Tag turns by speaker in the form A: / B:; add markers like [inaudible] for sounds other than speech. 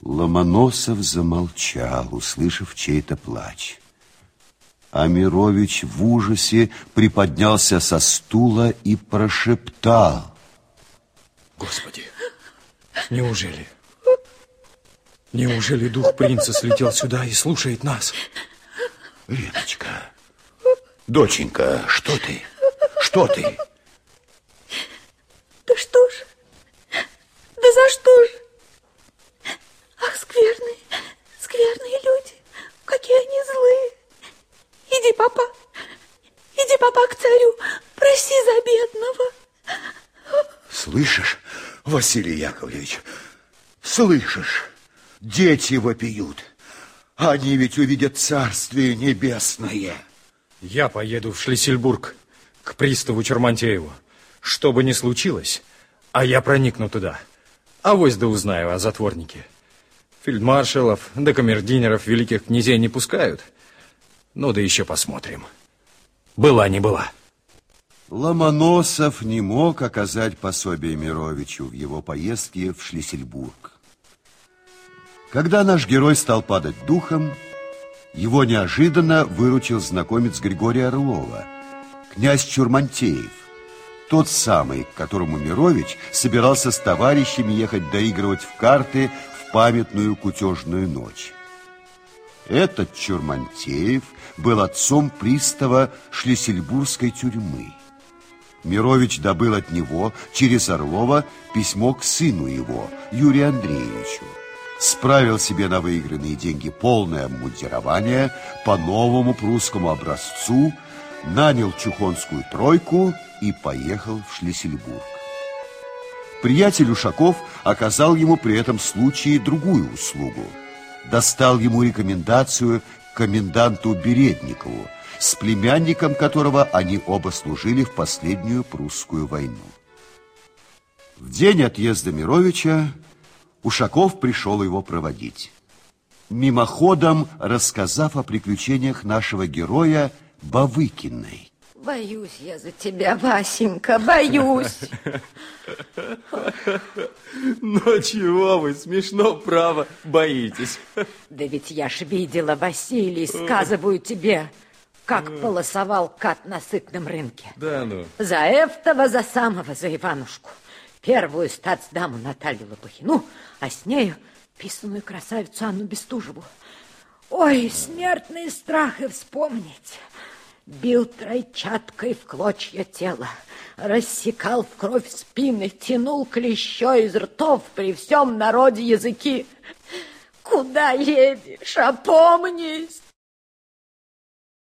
A: Ломоносов замолчал, услышав чей-то плач. Амирович в ужасе приподнялся со стула и прошептал.
B: Господи, неужели? Неужели дух принца слетел сюда и слушает нас?
A: Леночка, доченька, что ты? Что ты?
C: Да что ж? Да за что ж? Скверные, скверные люди, какие они злые. Иди, папа, иди, папа, к царю, проси за бедного.
A: Слышишь, Василий Яковлевич, слышишь? Дети вопиют. Они ведь увидят Царствие Небесное.
B: Я поеду в Шлиссельбург к приставу Чермантееву. Что бы ни случилось, а я проникну туда. А вось да узнаю о затворнике. Фельдмаршалов да камердинеров великих князей не пускают. Ну да еще посмотрим. Была не была.
A: Ломоносов не мог оказать пособие Мировичу в его поездке в Шлиссельбург. Когда наш герой стал падать духом, его неожиданно выручил знакомец Григория Орлова, князь Чурмантеев, тот самый, к которому Мирович собирался с товарищами ехать доигрывать в карты памятную кутежную ночь. Этот Чурмантеев был отцом пристава Шлиссельбургской тюрьмы. Мирович добыл от него через Орлова письмо к сыну его, Юрию Андреевичу справил себе на выигранные деньги полное обмундирование по новому прусскому образцу, нанял чухонскую тройку и поехал в Шлиссельбург. Приятель Ушаков оказал ему при этом случае другую услугу. Достал ему рекомендацию к коменданту Бередникову, с племянником которого они оба служили в последнюю прусскую войну. В день отъезда Мировича Ушаков пришел его проводить. Мимоходом рассказав о приключениях нашего героя Бавыкиной.
C: Боюсь я за тебя, Васенька, боюсь. [laughs]
D: Ну, чего вы, смешно, право, боитесь.
C: Да ведь я ж видела, Василий, сказываю тебе, как полосовал кат на сытном рынке.
D: Да ну.
C: За Эфтова, за самого, за Иванушку первую статсдаму Наталью Лопухину, а с нею писаную красавицу Анну Бестужеву. Ой, смертные страхи вспомнить. Бил тройчаткой в клочья тела, рассекал в кровь спины, тянул клещой из ртов при всем народе языки. Куда едешь? Опомнись!